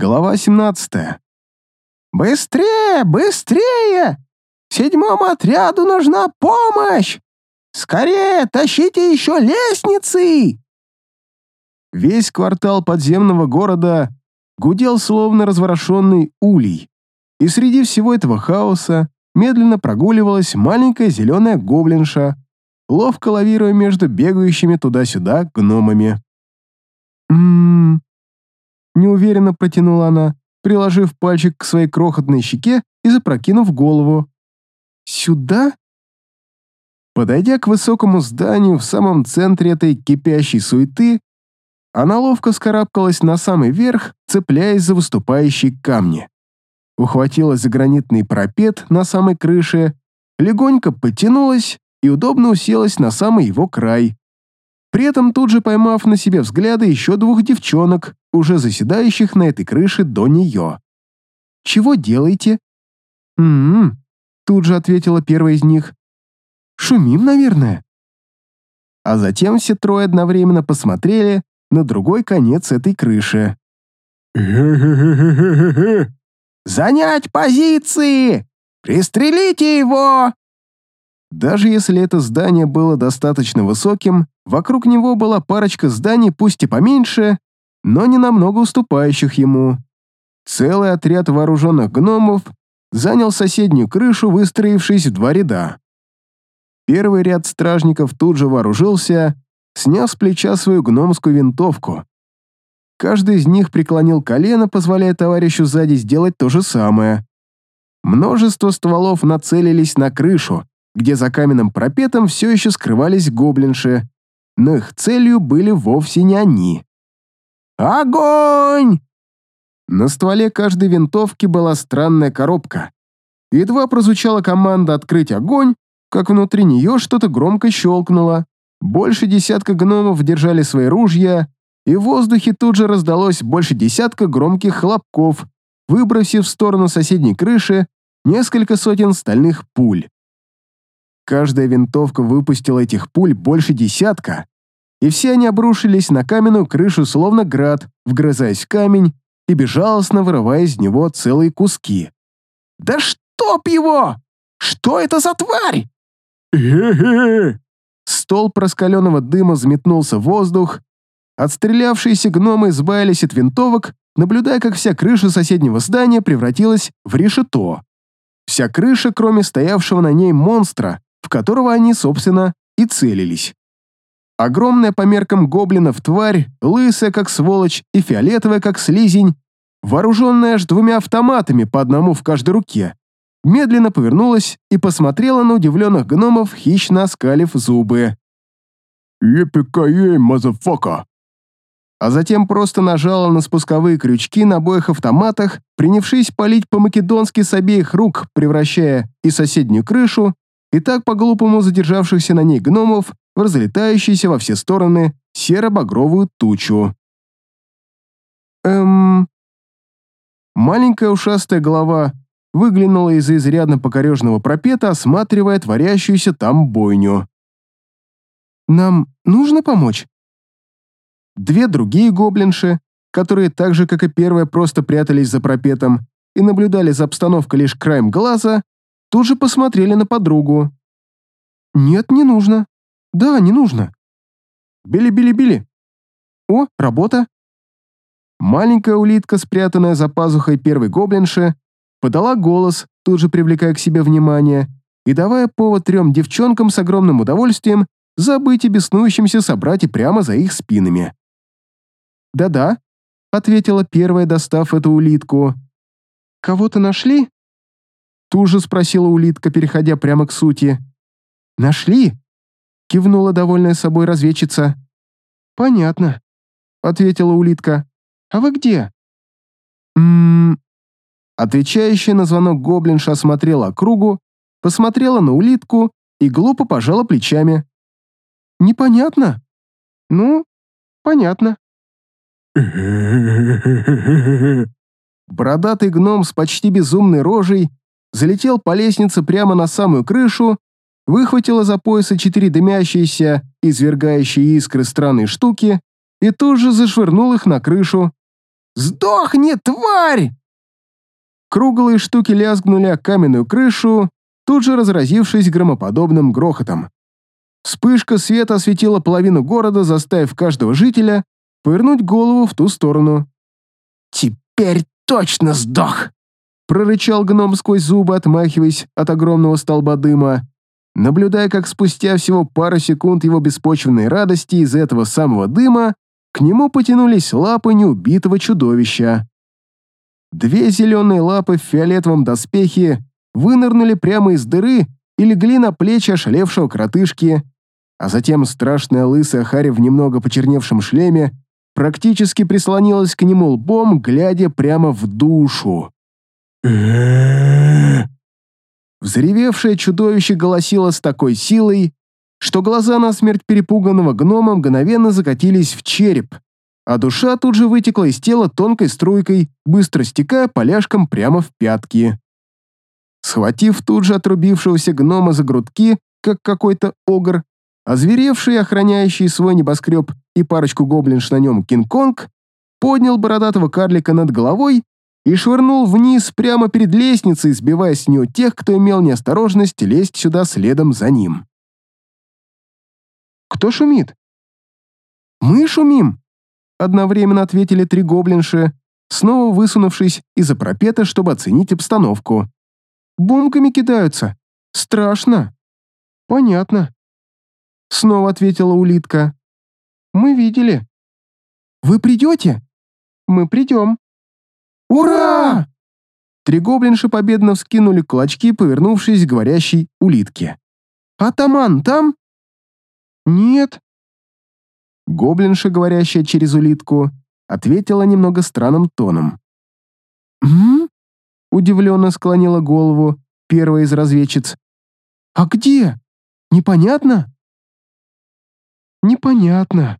Глава 17. «Быстрее! Быстрее! Седьмому отряду нужна помощь! Скорее, тащите еще лестницы!» Весь квартал подземного города гудел словно разворошенный улей, и среди всего этого хаоса медленно прогуливалась маленькая зеленая гоблинша, ловко лавируя между бегающими туда-сюда гномами. «М-м-м», неуверенно протянула она, приложив пальчик к своей крохотной щеке и запрокинув голову. «Сюда?» Подойдя к высокому зданию в самом центре этой кипящей суеты, она ловко скарабкалась на самый верх, цепляясь за выступающие камни. Ухватилась за гранитный парапет на самой крыше, легонько подтянулась и удобно уселась на самый его край. При этом тут же поймав на себе взгляды еще двух девчонок, уже заседающих на этой крыше до нее. «Чего делаете?» «М-м-м», тут же ответила первая из них. «Шумим, наверное». А затем все трое одновременно посмотрели на другой конец этой крыши. «Занять позиции! Пристрелите его!» Даже если это здание было достаточно высоким, вокруг него была парочка зданий, пусть и поменьше, но не намного уступающих ему. Целый отряд вооруженных гномов занял соседнюю крышу, выстроившись в два ряда. Первый ряд стражников тут же вооружился, сняв с плеча свою гномскую винтовку. Каждый из них преклонил колено, позволяя товарищу сзади сделать то же самое. Множество стволов нацелились на крышу, где за каменным пропетом все еще скрывались гоблинши, но их целью были вовсе не они. «Огонь!» На стволе каждой винтовки была странная коробка. Едва прозвучала команда «Открыть огонь», как внутри нее что-то громко щелкнуло. Больше десятка гномов держали свои ружья, и в воздухе тут же раздалось больше десятка громких хлопков, выбросив в сторону соседней крыши несколько сотен стальных пуль. Каждая винтовка выпустила этих пуль больше десятка, и все они обрушились на каменную крышу, словно град, вгрызаясь в камень и безжалостно вырывая из него целые куски. «Да чтоб его! Что это за тварь?» Стол проскаленного дыма взметнулся в воздух, отстрелявшиеся гномы избавились от винтовок, наблюдая, как вся крыша соседнего здания превратилась в решето. Вся крыша, кроме стоявшего на ней монстра, в которого они, собственно, и целились. Огромная по меркам гоблинов тварь, лысая как сволочь и фиолетовая как слизень, вооруженная аж двумя автоматами по одному в каждой руке, медленно повернулась и посмотрела на удивленных гномов, хищно оскалив зубы. «Yippee-ki-yay, motherfucker!» А затем просто нажала на спусковые крючки на обоих автоматах, принявшись палить по-македонски с обеих рук, превращая и соседнюю крышу, и так по-глупому задержавшихся на ней гномов в разлетающуюся во все стороны серо-багровую тучу. Эм... Маленькая ушастая голова выглянула из-за изрядно покореженного парапета, осматривая творящуюся там бойню. «Нам нужно помочь?» Две другие гоблинши, которые так же, как и первая, просто прятались за пропетом и наблюдали за обстановкой лишь краем глаза, тут же посмотрели на подругу. «Нет, не нужно. Да, не нужно. Били-били-били. О, работа!» Маленькая улитка, спрятанная за пазухой первой гоблинши, подала голос, тут же привлекая к себе внимание и давая повод трем девчонкам с огромным удовольствием забыть о беснующемся собрате прямо за их спинами. «Да-да», — ответила первая, достав эту улитку. «Кого-то нашли?» Тут же спросила улитка, переходя прямо к сути. «Нашли?» — кивнула довольная собой разведчица. «Понятно», — ответила улитка. «А вы где?» «Ммм...» Отвечающая на звонок гоблинша осмотрела округу, посмотрела на улитку и глупо пожала плечами. «Непонятно?» «Ну, понятно». Бородатый гном с почти безумной рожей залетел по лестнице прямо на самую крышу, выхватил из-за пояса четыре дымящиеся, извергающие искры странные штуки и тут же зашвырнул их на крышу. Сдохни, тварь!» Круглые штуки лязгнули о каменную крышу, тут же разразившись громоподобным грохотом. Вспышка света осветила половину города, заставив каждого жителя повернуть голову в ту сторону. «Теперь точно сдох!» Прорычал гном сквозь зубы, отмахиваясь от огромного столба дыма, наблюдая, как спустя всего пару секунд его беспочвенной радости из этого самого дыма к нему потянулись лапы неубитого чудовища. Две зеленые лапы в фиолетовом доспехе вынырнули прямо из дыры и легли на плечи ошалевшего кротышки, а затем страшная лысая Харя в немного почерневшем шлеме практически прислонилась к нему лбом, глядя прямо в душу. Взревевшее чудовище голосило с такой силой, что глаза насмерть перепуганного гнома мгновенно закатились в череп, а душа тут же вытекла из тела тонкой струйкой, быстро стекая поляшком прямо в пятки. Схватив тут же отрубившегося гнома за грудки, как какой-то огр, озверевший охраняющий свой небоскреб и парочку гоблинш на нем Кинг-Конг, поднял бородатого карлика над головой и швырнул вниз прямо перед лестницей, сбивая с нее тех, кто имел неосторожность лезть сюда следом за ним. «Кто шумит?» «Мы шумим!» Одновременно ответили три гоблинши, снова высунувшись из-за пропета, чтобы оценить обстановку. «Бумками кидаются. Страшно». «Понятно», — снова ответила улитка. «Мы видели». «Вы придете?» «Мы придем». «Ура!» Три гоблинши победно вскинули кулачки, повернувшись к говорящей улитке. «Атаман там?» «Нет». Гоблинша, говорящая через улитку, ответила немного странным тоном. «М?», удивленно склонила голову первая из разведчиц. «А где? Непонятно?» «Непонятно»,